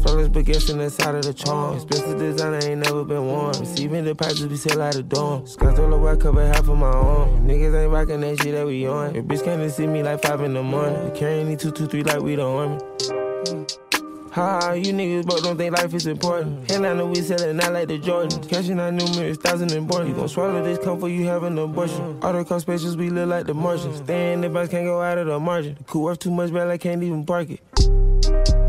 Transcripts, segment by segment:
flawless baguettes in the side of the charm. Expensive designer ain't never been worn. Receiving deposits, we sell out of dorm. Scott the white cover half of my arm. Niggas ain't rocking that shit that we on. Your bitch can't see me like five in the morning. We carrying two, two, three like we the army. Ha, you niggas both don't think life is important. Headliner, we sellin' out like the Jordan. Cashing out numerous thousand important. You gon' swallow this come for you have an abortion. All the cost spaces, we look like the Martians. Stay in the can't go out of the margin. The coup worth too much, but I can't even park it.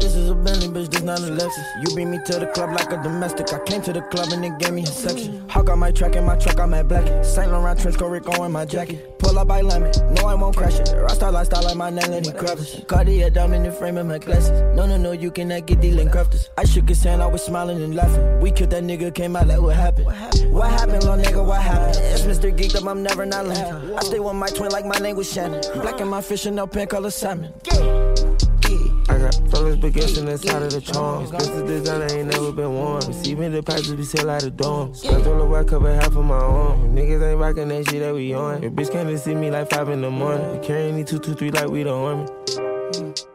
This is a Bentley, bitch, this not a Lexus. You bring me to the club like a domestic. I came to the club and they gave me a section. Hawk on my track and my truck, I'm at black. Saint Laurent trench coat, Rico in my jacket. Pull up by lemon, no, I won't crash it. Rasta lifestyle like my name, Lenny Kravitz. Cartier dome in the frame of my glasses. No, no, no, you cannot get dealing crafters. I shook his hand, I was smiling and laughing. We killed that nigga, came out like what happened? What happened, what happened little nigga? What happened? It's Mr. Geeked up, I'm never not laughing. I stay with my twin like my name was Shannon. Black in my fish and no pen color salmon. Got flawless baguettes in the side of the charm. Expensive designer ain't never been worn. Receiving deposits, we sell out the dorm. Scott the white cover half of my arm. Niggas ain't rocking that shit that we on. Your bitch can't see me like five in the morning. Carrying these two, two, three like we the army.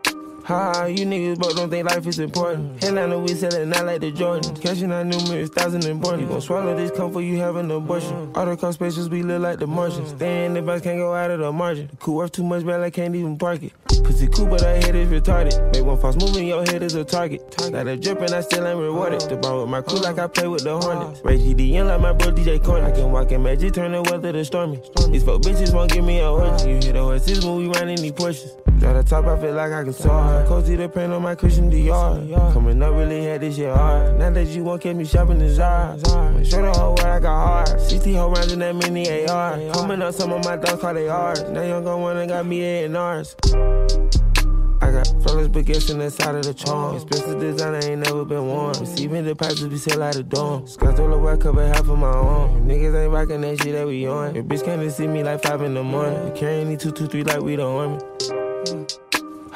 Ha, you niggas both don't think life is important. Headliner, we sellin' not like the Jordan. Cashing out numerous thousand important. You gon' swallow this come for you have an abortion. All the cost spaces, we look like the Martians. Stay in the can't go out of the margin. The coup worth too much, but I can't even park it. Pussy cool, but her head is retarded. Make one false move and your head is a target. Got a drip and I still ain't rewarded. The ball with my crew like I play with the Hornets. Ray GDN like my bro DJ Corn. I can walk in magic, turn the weather to stormy. These fuck bitches won't give me a orgy. You hear the horses when we run these Porsches. Draw the top, I feel like I can Cozy the paint on my Christian Dior. Coming up, really had this shit hard. Now that you won't keep me shopping the Zara. Show the whole world I got hard. 60 whole rounds in that mini AR. Coming up, some of my dogs call they hard. Now young and got me A and R's. I got flawless baguettes in the side of the charm. Expensive designer ain't never been worn. Receiving deposits, we sell out the dorm. Scott the white cover half of my arm. Niggas ain't rocking that shit that we on. Your bitch can't even see me like five in the morning. Carrying these two, two, three like we the army.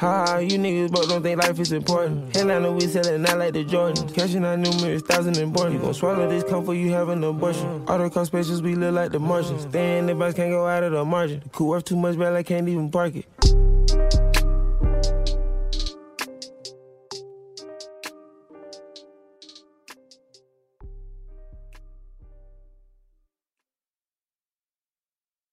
Ha, you niggas both don't think life is important. Mm. Headliner, we sellin' not like the Jordan. Mm. Cashing out numerous thousand important. You gon' swallow this comfort, you have an abortion. Mm. All the cost spaces, we look like the Martians. Stay in the bus, can't go out of the margin. The coup worth too much, but I can't even park it.